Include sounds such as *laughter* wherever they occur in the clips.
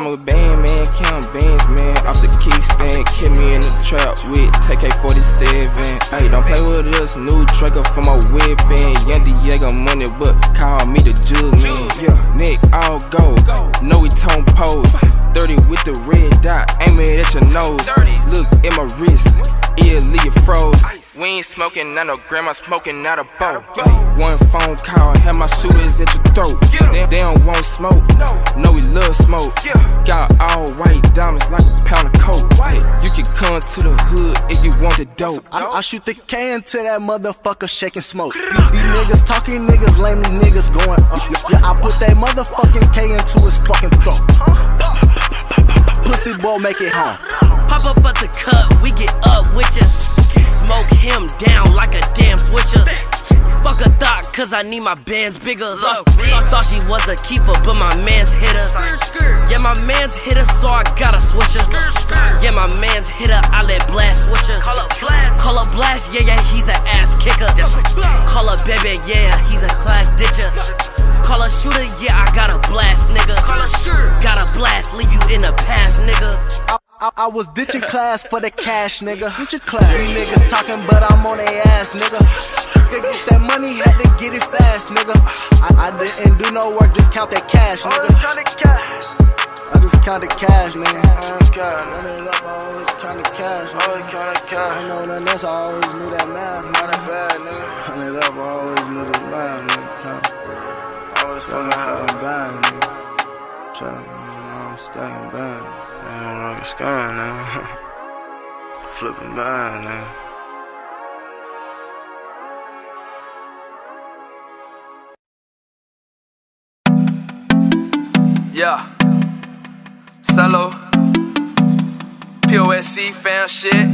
I'm a band man, count bands, man. Off the kickstand, kill me in the trap with TK47. Hey, don't play with us, new trigger for my weapon. Young Diego money, but call me the jug man. Yeah, Nick, all go. No, we tone pose. 30 with the red dot, aim it at your nose. Look at my wrist, it'll leave froze. We ain't smoking none no grandma smoking out a bowl. One phone call, have my shooters at your throat. They, they don't want smoke, no, we love smoke. Got all white diamonds like a pound of coke. Hey, you can come to the hood if you want the dope. I, I shoot the K into that motherfucker shaking smoke. These niggas talking niggas, lame these niggas going up. Yeah, I put that motherfucking K into his fucking throat. Pussy boy, make it home. Pop up at the cut, we get up with ya. Smoke him down like a damn swisher. Fuck a thought, cause I need my bands bigger. Look, I thought she was a keeper, but my man's hit her. Yeah, my man's hit her, so I got a swisher. Yeah, my man's hit her, I let blast swisher. Call up blast, call up blast, yeah, yeah, he's an ass kicker. Call up baby, yeah, he's a class ditcher. Call a shooter, yeah, I got a blast, nigga. Call a shooter, got a blast, leave you in the past, nigga. I, I, I was ditching class for the cash, nigga. Ditching class. These niggas talking, but I'm on their ass, nigga. To get that money, had to get it fast, nigga. I, I didn't do no work, just count that cash, nigga. I just count the cash, nigga. I just count it up, I always count the cash. Always count the cash. I know nothing else, I always knew that math. Not that bad, nigga. Count it up, I always knew the math, nigga. Count. Always fucking fucking bang, nigga. Try, you know, I'm stacking bang. I'm rocking sky, nigga. Flipping bang, nigga. Yeah. Solo. POSC fam shit.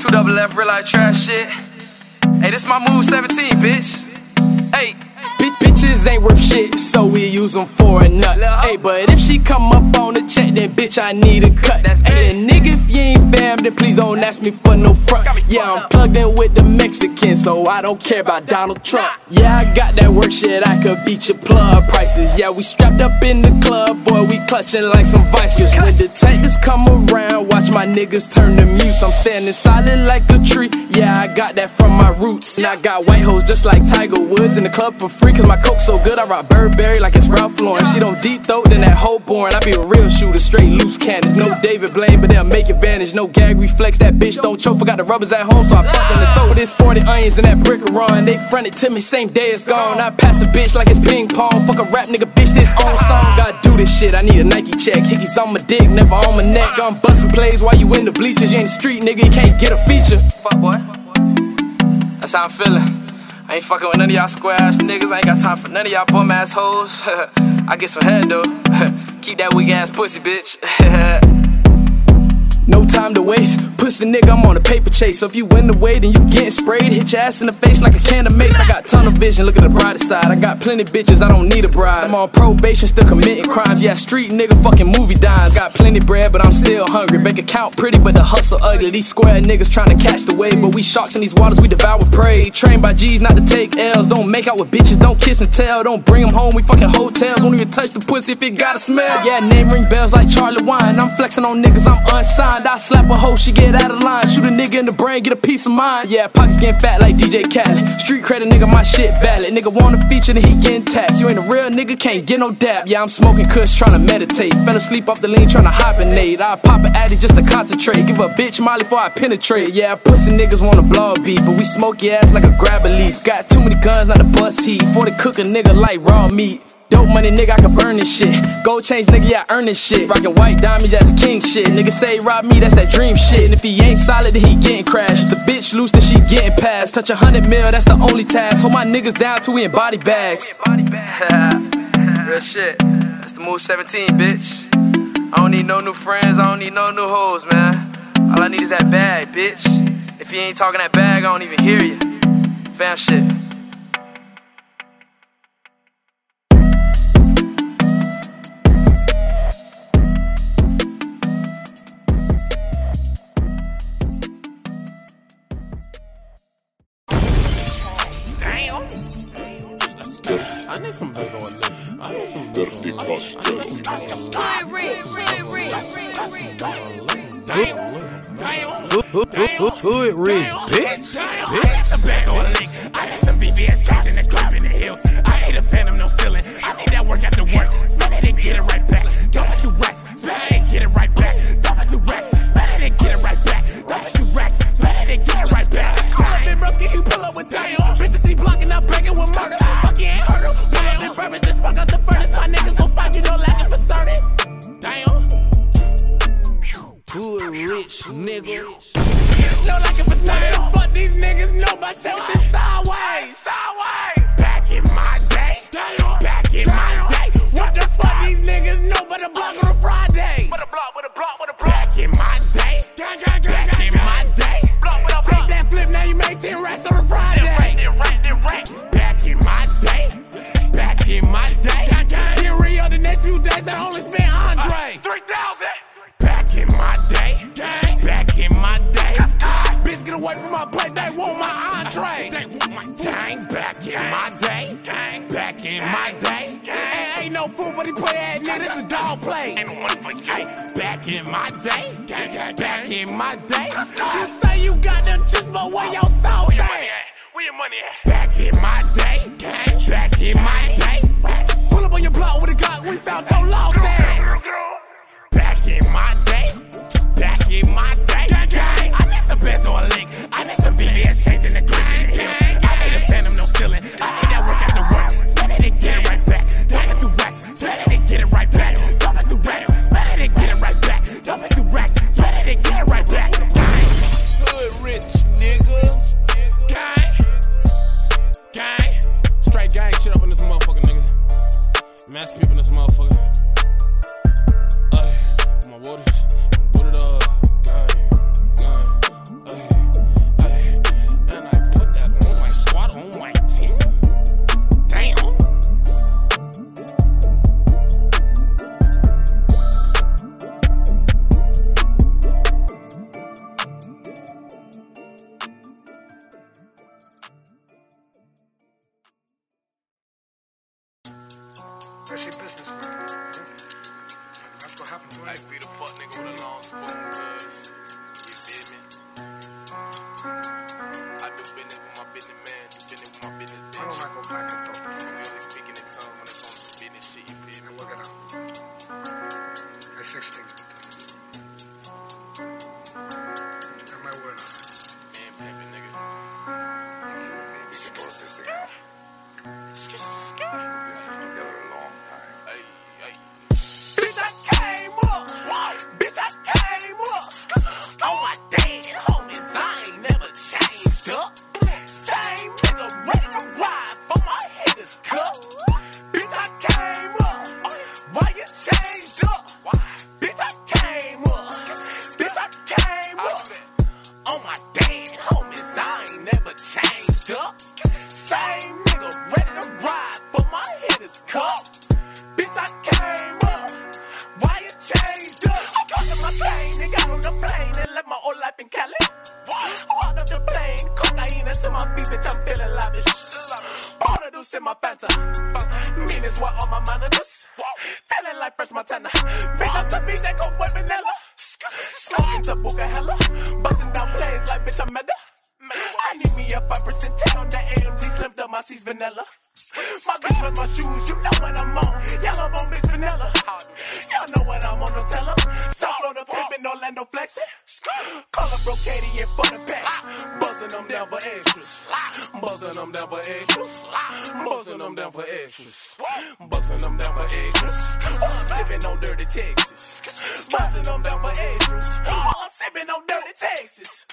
Two double F real life trash shit. Hey, this my move 17, bitch. Hey. Bitch, bitches ain't worth shit, so we use them for a nut. Hey, but if she come up on the check, then bitch, I need a cut. That's hey, nigga, if you ain't fam, then please don't ask me for no front. Yeah, I'm plugged in with the Mexicans, so I don't care about Donald Trump. Yeah, I got that work shit, I could beat your plug prices. Yeah, we strapped up in the club, boy, we clutching like some vice grips. When detectives come around, watch my niggas turn to mutes. I'm standing solid like a tree. Yeah, I got that from my roots. And I got white hoes just like Tiger Woods in the club for free, cause my coke so good, I rock Burberry like it's Ralph Lauren. She don't deep throat, then that hoe born. I be a real shooter, straight loose cannons. No David Blaine, but they'll make advantage. No gag reflex, that bitch don't choke. Forgot the rubbers at home, so I fucked in the throat. This 40 onions and that brick run. They fronted to me, same day it's gone. I pass a bitch like it's ping pong. Fuck a rap nigga, bitch, this own song. Gotta do this shit, I need a Nike check. Hickeys on my dick, never on my neck. I'm busting plays while you in the bleachers. You ain't street, nigga, you can't get a feature. Fuck, boy. That's how I'm feeling. I ain't fucking with none of y'all square ass niggas. I ain't got time for none of y'all bum ass hoes. *laughs* I get some head though. *laughs* Keep that weak ass pussy, bitch. *laughs* No time to waste. Pussy nigga, I'm on a paper chase. So if you win the way, then you getting sprayed. Hit your ass in the face like a can of mace. I got tunnel vision, look at the brighter side. I got plenty bitches, I don't need a bride. I'm on probation, still committing crimes. Yeah, street nigga, fucking movie dimes. Got plenty bread, but I'm still hungry. Bank account pretty, but the hustle ugly. These square niggas trying to catch the wave, but we sharks in these waters, we devour prey. Trained by G's not to take L's. Don't make out with bitches, don't kiss and tell. Don't bring them home, we fucking hotels. Won't even touch the pussy if it got a smell. Yeah, name ring bells like Charlie Wine. I'm flexing on niggas, I'm unsigned. I slap a hoe, she get out of line. Shoot a nigga in the brain, get a piece of mind. Yeah, pockets getting fat like DJ Khaled. Street credit, nigga, my shit valid. Nigga want a feature, then he getting taxed. You ain't a real nigga, can't get no dap. Yeah, I'm smoking kush, trying to meditate. Fell asleep off the lean, trying to hibernate. I pop an addy just to concentrate. Give a bitch molly before I penetrate. Yeah, pussy niggas wanna blog beat, but we smoke your ass like a grab a leaf. Got too many guns, not a bus heat. For the cook a nigga like raw meat. Dope money, nigga, I can burn this shit. Gold change, nigga, yeah, I earn this shit. Rockin' white diamonds, that's king shit. Nigga say rob me, that's that dream shit. And if he ain't solid, then he getting crashed. The bitch loose, then she getting passed. Touch a hundred mil, that's the only task. Hold my niggas down till we in body bags. *laughs* Real shit. That's the move 17, bitch. I don't need no new friends, I don't need no new hoes, man. All I need is that bag, bitch. If you ain't talking that bag, I don't even hear you. Fam shit. Costas. Hood rich, bitch. Bitch. A bag on a lick. I had some VVS tracks in the club in the hills. I ain't a phantom, no rich, nigga. No like for certain. Fuck these niggas, know my shit is sideways. Sideways. Back in my day. Back in my day. What the fuck these niggas know but a block on a Friday? With a block, with a block, with a block. Back in my day. Ain't, ain't no food for these play ass niggas, this a dog play. Ay, back in my day. Back in my day. You say you got them chips, but where your sauce at? Where your money at? Back in my day. Back in my day. Pull up on your block with a Glock, we found your lost ass. Back in my day, back in my day. I need some best on a lick. I need some VVS chasing the clip in the hills. I need a phantom, no ceiling. I 5% 10 on the AMG, slimmed up my seats vanilla. My bitch was my shoes, you know what I'm on. Yellow bone bitch vanilla. Y'all know what I'm on, don't tell 'em. Soft on the pimp Orlando flexing. Call up Brocadian for the back. Buzzing them down for extras. Buzzing them down for extras. Buzzing them down for extras. Buzzing them down for extras. I'm sipping on dirty Texas. Buzzing them down for extras. While I'm sipping on dirty Texas.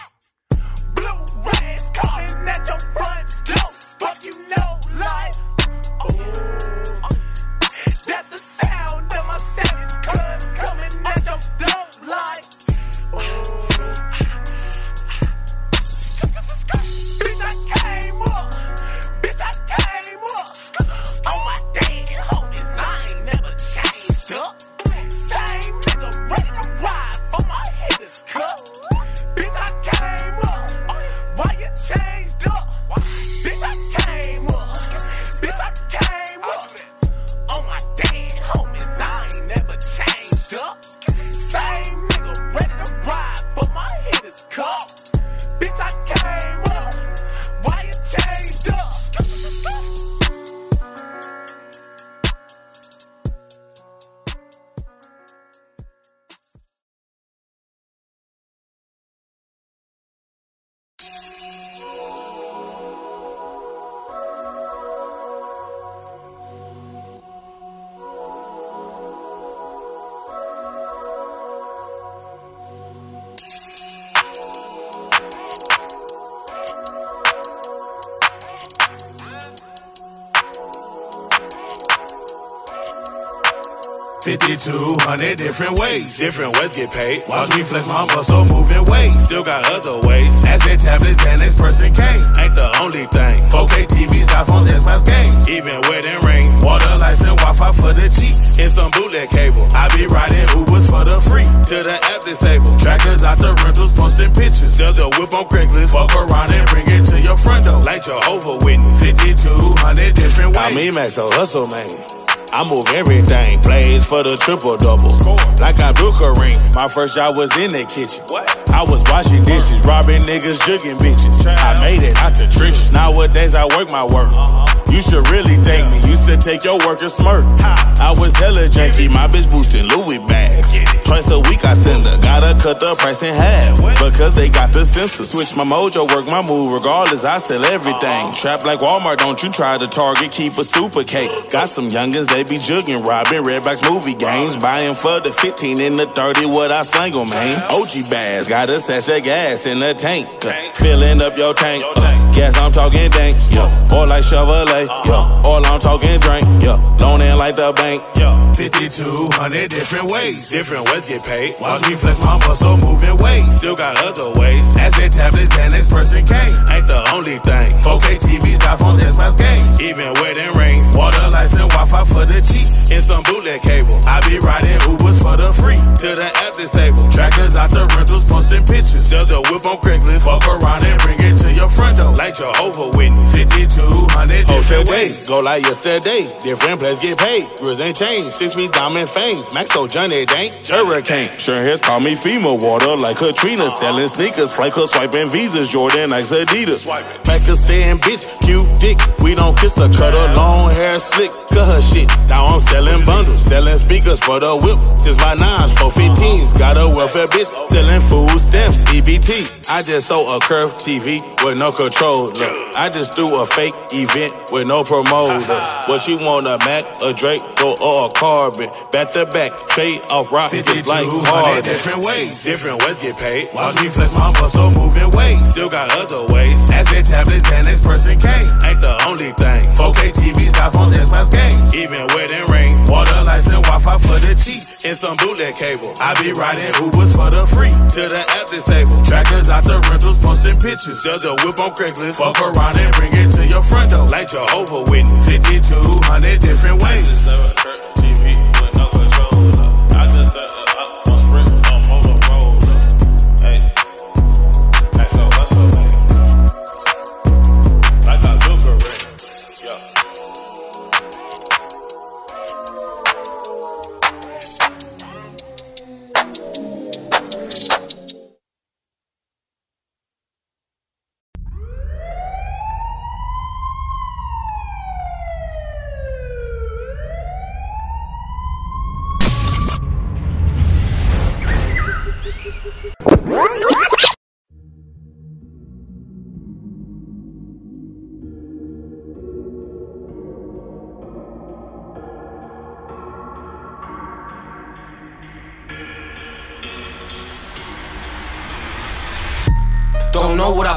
5200 different ways. Different ways get paid. Watch me flex my muscle moving ways. Still got other ways. Asset tablets and next person came. Ain't the only thing. 4K TVs, iPhones, Xbox games. Even wedding rings. Water license, Wi-Fi for the cheap. And some bootleg cable. I be riding Ubers for the free. To the app disabled. Trackers out the rentals posting pictures. Sell the whip on Craigslist. Fuck around and bring it to your front door. Like Jehovah Witness. 5200 different ways. I mean, man, so hustle, man. I move everything, plays for the triple double. Like I book a ring. My first job was in the kitchen. I was washing dishes, robbing niggas, jugging bitches. I made it out the trenches. Nowadays I work my work. You should really thank me. Used to take your work and smirk. I was hella janky, my bitch boosting Louis bags. Twice a week I send her. Gotta cut the price in half. Because they got the sensor. Switch my mojo, work my move. Regardless, I sell everything. Trap like Walmart, don't you try to target. Keep a super cake. Got some youngins, they be jugging, robbing Redbox movie games. Buying for the 15 and the 30, what I single, man. OG bags, got a sachet gas in the tank. Uh, filling up your tank. Uh, gas, I'm talking danks. Yeah. Or like Chevrolet. Yeah. Or I'm talking drink. Yeah. Loaning like the bank. Yeah. 5200 different ways. Different ways get paid. Watch me flex my muscle moving ways. Still got other ways. Asset tablets and next person came. Ain't the only thing. 4K TVs, iPhones, Xbox games. Even wedding some bootleg cable. I be riding Ubers for the free. To the app disabled. Trackers out the rentals posting pictures. Sell the whip on Craigslist. Fuck around and bring it to your front door. Like Jehovah Witness. 5200 different ways. Go like yesterday. Different place get paid. Grills ain't changed. Six feet diamond fangs. Maxo Johnny Dank. Hurricane. Sure hairs call me FEMA water like Katrina. Selling sneakers. Flight club swiping visas. Jordan Nikes Adidas. Pakistan bitch. Cute dick. We don't kiss her. Cut her long hair slick. Cut her shit. Now I'm selling bundles. Selling speakers for the whip. Since my nines. 415s. Got a welfare bitch. Selling food stamps. EBT. I just sold a curve TV with no controller. I just threw a fake event with no promoters. What you want, a Mac, a Drake, or a Carbon? Back to back, trade off rockets like 5200 Harden. different ways. Different ways get paid. Watch me flex my muscle moving ways. Still got other ways. Asset tablets and next person came. Ain't the only thing. 4K TVs, iPhones, Xbox games. Even wedding rings. Water license, Wi-Fi for the cheap. And some bootleg cable. I be riding Ubers for the free. To the app disabled. Trackers out the rentals posting pictures. Sell the whip on Craigslist. Fuck around and bring it to your front door. Like Jehovah Witness. 5200 different ways. TV with no controller. I just set up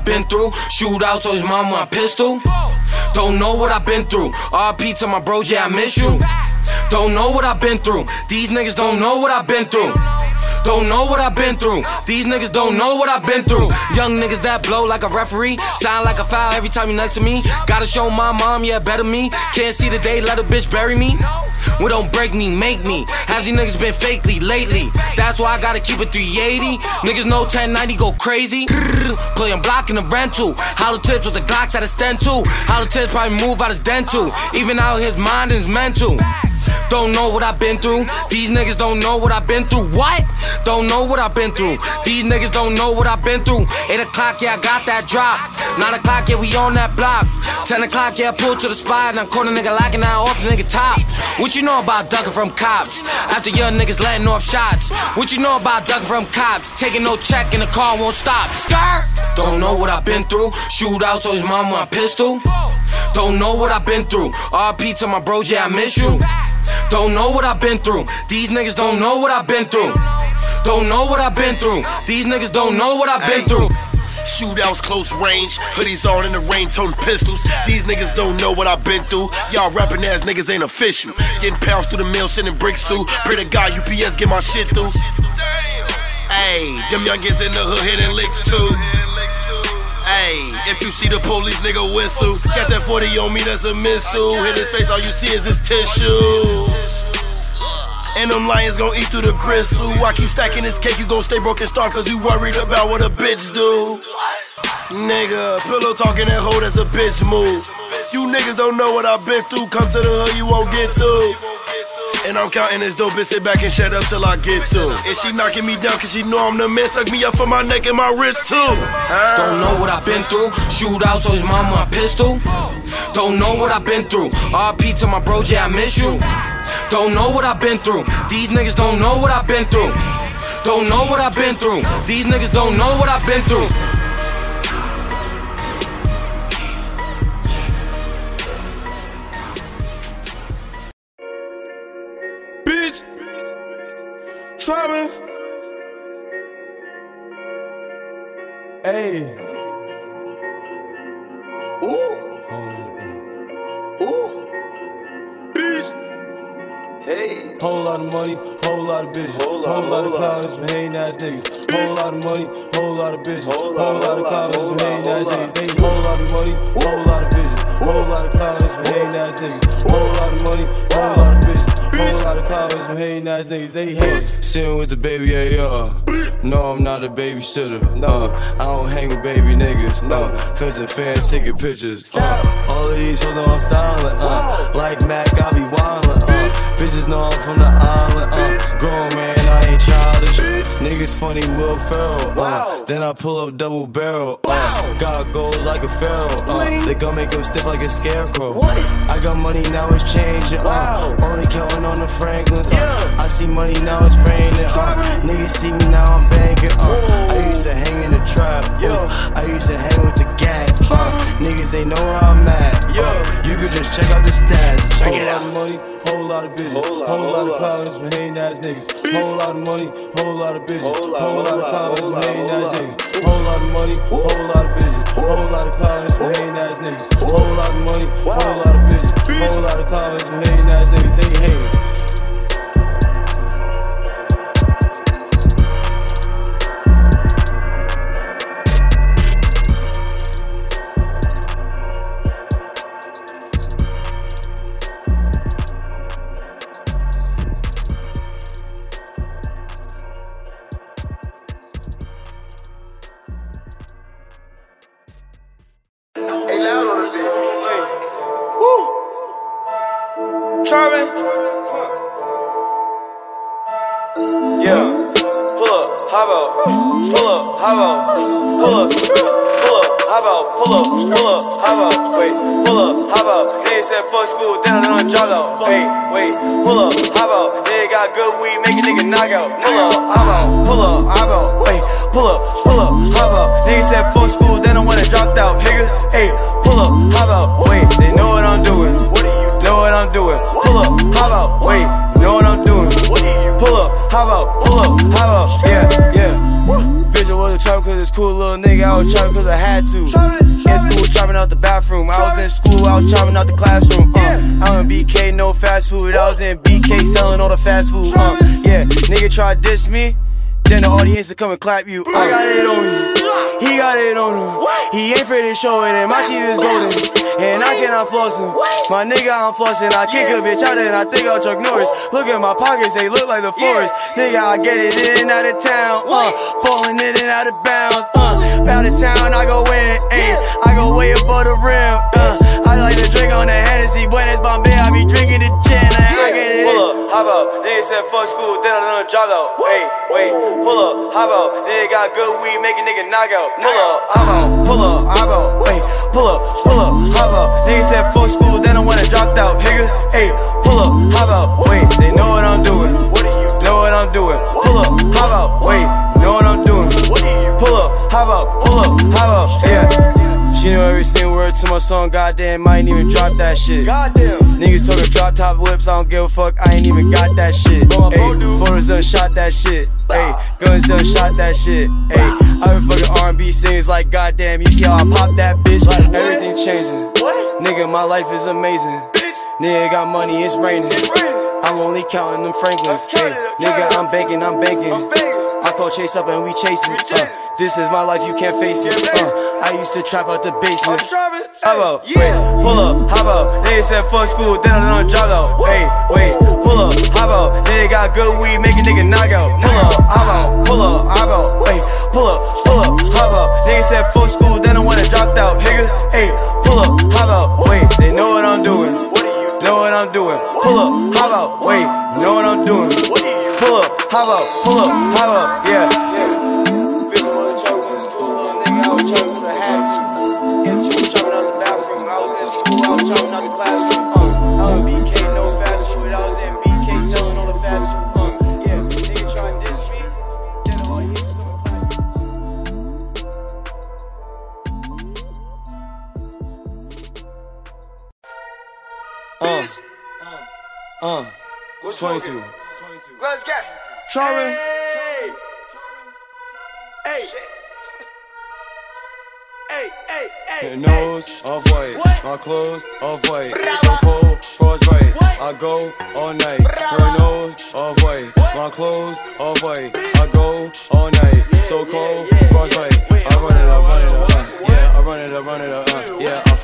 been through. Shootouts, always mom my pistol. Don't know what I've been through. RP to my bros, yeah, I miss you. Don't know what I've been through. These niggas don't know what I've been through. Don't know what I've been through. These niggas don't know what I've been through. Young niggas that blow like a referee. Sound like a foul every time you next to me. Gotta show my mom, yeah, better me. Can't see the day, let a bitch bury me. We don't break me, make me. Have these niggas been fakely lately? That's why I gotta keep it 380. Niggas know 1090 go crazy. *laughs* Playing block in the rental. Hollow tips with the Glocks at a too. Hollow tips probably move out his dental. Even out his mind and his mental. Don't know what I've been through. These niggas don't know what I've been through. What? Don't know what I've been through. These niggas don't know what I've been through. 8 o'clock, yeah, I got that drop. 9 o'clock, yeah, we on that block. 10 o'clock, yeah, pull to the spot. And I caught a nigga locking out off the nigga top. What you know about ducking from cops? After young niggas letting off shots. What you know about ducking from cops? Taking no check and the car won't stop. Skirt! Don't know what I've been through. Shootouts, always mom my pistol. Don't know what I've been through. RP to my bros, yeah, I miss you. Don't know what I've been through. These niggas don't know what I've been through. Don't know what I've been through. These niggas don't know what I've been through. Shootouts, close range. Hoodies on in the rain, toting pistols. These niggas don't know what I've been through. Y'all rapping ass niggas ain't official. Getting pounds through the mail, sending bricks too. Pray to God UPS get my shit through. Ayy, them youngins in the hood hitting licks too. Ayy, if you see the police nigga whistle, got that 40 on me, that's a missile. Hit his face, all you see is his tissue. And them lions gon' eat through the gristle. I keep stacking this cake, you gon' stay broke and starve cause you worried about what a bitch do. Nigga, pillow talking that hoe, that's a bitch move. You niggas don't know what I've been through. Come to the hood, you won't get through. And I'm counting this dope, bitch, sit back and shut up till I get to. And she knocking me down cause she know I'm the man. Suck me up for my neck and my wrist too. Huh? Don't know what I've been through. Shootouts his mama, my pistol. Don't know what I've been through. RP to my bros, yeah, I miss you. Don't know what I've been through. These niggas don't know what I've been through. Don't know what I've been through. These niggas don't know what I've been through. Trapping. Hey. Ooh. Ooh. Bitch. Hey. Whole lot of money, whole lot of bitches. Whole lot, whole lot of clowns, some hating ass niggas. Whole lot of money, whole lot of bitches. Whole lot, of clowns, some hating ass niggas. Whole lot of money, whole lot Clowns, some hating ass niggas. They. Sitting with the baby, yeah. No, I'm not a babysitter. No, I don't hang with baby niggas. No, fans and fans taking pictures. Uh, all of these hoes know I'm silent. Uh, like Mac, I be wildin'. Uh, bitches know I'm from the island. Uh, grown man, I ain't childish. Niggas funny, Will Ferrell. Uh, then I pull up double barrel. Uh, got gold like a pharaoh. Uh, they gon' make him stiff like a scarecrow. I got money, now it's changing. Uh, only counting on the Franklin. Uh, I see money, now it's raining. Uh, niggas see me, now I'm banking. Uh, I used to hang in the trap. Uh, I used to hang with the gang. Uh, niggas ain't know where I'm at. Uh, you could just check out the stats. Check it out. Money, whole lot of bitches. Whole lot, whole lot of clowns, some hating ass niggas. Whole lot of money, whole lot of bitches. Whole lot, of clowns, some hating ass niggas. Whole lot of money, whole lot of bitches. Whole lot of clowns, some hating ass niggas. Whole lot of money, whole lot of bitches. Whole lot of clowns, some hating ass niggas. They hating. Hop. Pull up, hop out. Pull up. Pull up, hop out. Pull up, pull up, hop out. Wait, pull up, hop out. Nigga said fuck school, then I done dropped out. Wait, wait, pull up, hop out. Nigga got good weed, make a nigga knock out. Pull up, hop out. Pull up, hop out. Wait, pull up, pull up, hop out. Nigga said fuck school, then I went and dropped out. Nigga, hey, pull up, hop out. Wait, they know what I'm doing. What are you know what I'm doing? Pull up, hop out. Wait, know what I'm doing? What are you pull up, hop out, pull up, hop out. Yeah, yeah. Bitch, I wasn't trapping cause it's cool little nigga. I was trapping cause I had to. In school, trapping out the bathroom. I was in school, I was trapping out the classroom. Uh, I'm in BK, no fast food. I was in BK selling all the fast food. Uh, yeah, nigga to diss me. Then the audience will come and clap you. I got it on me. He got it on him. He ain't afraid to show it, and my teeth is golden. And I cannot floss him. My nigga, I'm flossing. I kick a bitch out and I think I'll Chuck Norris. Look at my pockets, they look like the forest. Nigga, I get it in and out of town. Uh, balling in and out of bounds. Uh, out of town, I go in. Ayy, I go way above the rim. Uh, I like to drink on the Hennessy, but it's Bombay. I be drinking the hop out. Nigga said fuck school, then I done dropped out. Wait, wait, pull up, hop out. Nigga got good weed, make a nigga knock out. Pull up, hop out, pull up, hop out. Wait, pull up, pull up, hop out. Nigga said fuck school, then I and dropped out. Nigga, hey, pull up, hop out. Wait, they know what I'm doing. What are you know what I'm doing? Pull up, hop out. Wait, know what I'm doing. What are you pull up, hop out, pull up, hop out. Yeah. She know every single word to my song, goddamn, I ain't even drop that shit. Goddamn. Niggas told talking drop top whips, I don't give a fuck, I ain't even got that shit. Ayy, photos done shot that shit. Ayy, guns done shot that shit. Ayy, I been fucking R&B singers like goddamn. You see how I pop that bitch? Like everything changing. What? Nigga, my life is amazing. Bitch. Nigga got money, it's raining. I'm only counting them Franklins. Hey, nigga, I'm banking, I'm banking. I call Chase up and we chasing. Uh, this is my life, you can't face it. Uh, I used to trap out the basement. How about, wait, pull up, how about? Nigga said fuck school, then I done drop out. Wait, wait, pull up, how about? Nigga got good weed, make a nigga knock out. Pull up, how about? Pull up, how about? Wait, pull up, pull up, how about? Nigga said fuck school, then I wanna dropped out. Nigga, hey, pull up, how about? Wait, they know what I'm doing. What do you know what I'm doing. Pull up, how about? Wait, know what I'm doing. What do you pull up, how about? Pull up, how about? Yeah. 22. Let's get. Trying. Hey. Hey. Hey, hey, hey. Nose off white, my clothes off white. So cold, frostbite. I go all night. Her nose off white, my clothes off white. I go all night. So cold, frostbite. I run it up, run it up. Uh, yeah, I run it up, run it up. Uh, yeah, I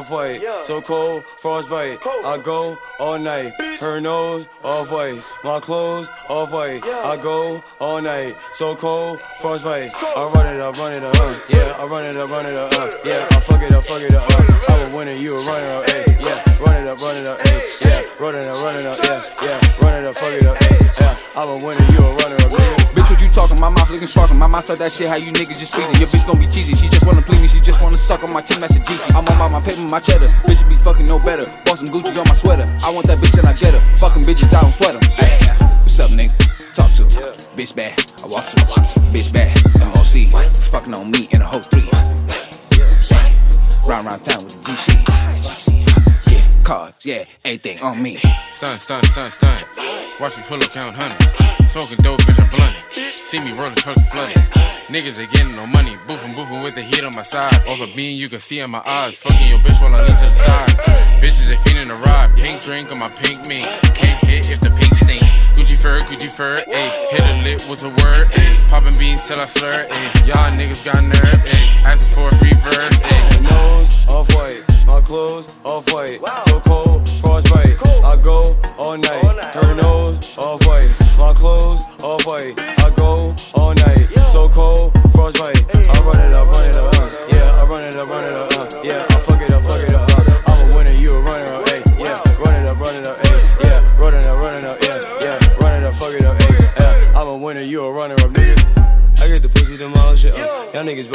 off white. So cold, frostbite. I go all night. Her nose off white, my clothes off white. I go all night. So cold, frostbite. I run it up, run it up. Uh, yeah, I run it up, run it up. Uh, yeah, I fuck it up, fuck it up. Uh, I'm a winner, you a runner up. Hey, yeah, run it up, run it up. Hey, yeah, run it up, run it up. Yeah, yeah, run it up, fuck it up. Hey, yeah, I'm a winner, you a runner up. Bitch, what you talking? My mouth looking sparking. My mouth talk that shit. How you niggas just squeezing? Your bitch gon' be cheesy. She just wanna please me. She just wanna suck on my team. That's a GC. I'm on my paper, my cheddar. Bitch be fucking no better. Bought some Gucci on my sweater. I want that bitch and I get her. Fucking bitches, I don't sweat them. Ay, what's up, nigga? Talk to her. Bitch bad. I walk to her. Bitch bad. MOC. Fucking on me in a whole three. Round round town with the GC. Yeah, cars. Yeah, anything on me. Stun, stun, stun, stun. Watch me pull up, count hundreds. Smoking dope, bitch, I'm blunted. See me rolling, truck flooded. Niggas ain't getting no money. Boofing, boofing with the heat on my side. Over being, you can see in my eyes. Fucking your bitch while I lean to the side. Bitches, they feeding the ride. Pink drink on my pink mink. Can't hit if the pink stink. Gucci fur, Gucci fur, ayy. Hit a lip with a word, ayy. Popping beans till I slur, ayy. Y'all niggas got nerve, ayy. Asking for a reverse, ayy. Her nose off white, my clothes off white. So cold, frostbite. I go all night. Her nose off white, my clothes off white.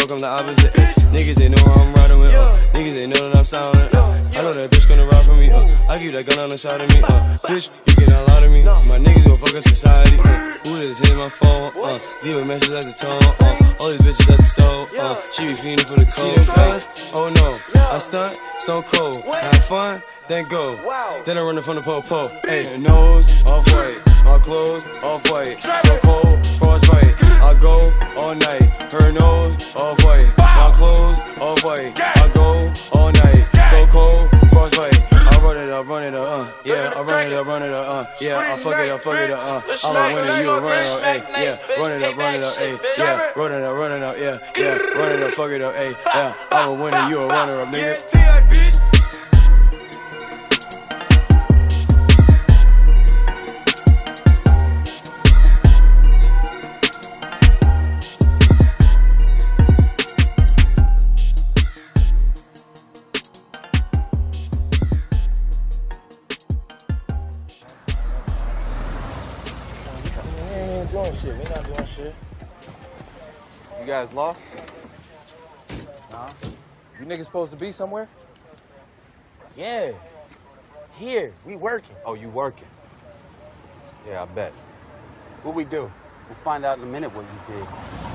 Broke, I'm the opposite. Niggas they know I'm riding with. Uh. Niggas they know that I'm styling. Uh. I know that bitch gonna ride for me. Uh. I keep that gun on the side of me. Uh. Bitch, you cannot lie to me. My niggas gon' fuck up society. Uh. Who this hit my phone? Uh. Leave a message at the tone. Uh. All these bitches at the stove. Uh. She be fiending for the cold. Uh. Oh no, I stunt, stone cold. Have fun, then go. Then I run from the po po. Hey, nose off white. My clothes off white. So cold, frostbite. I go all night. Her nose off white. My clothes off white. I go all night. So cold, frostbite. I run it up, run it up, uh. Yeah, I run it up, run it up, uh. Yeah, I fuck it up, fuck it up, uh. I'm a winner, you a runner up, hey. Yeah, run it up, run it up, hey. Yeah, run it up, run it up, yeah. Yeah, run it up, fuck it up, hey. Yeah, I'm a winner, you a runner up, nigga. Guys lost? Nah. You niggas supposed to be somewhere? Yeah. Here, we working. Oh, you working? Yeah, I bet. What we do? We'll find out in a minute what you did. What's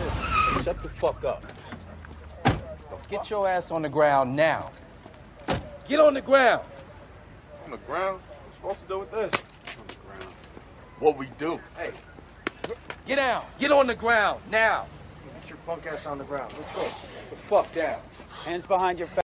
this? Shut the fuck up. Get your ass on the ground now. Get on the ground. On the ground? What's supposed to do with this? On the ground. What we do? Hey, get down. Get on the ground now. Punk ass on the ground. Let's go. The fuck down. Hands behind your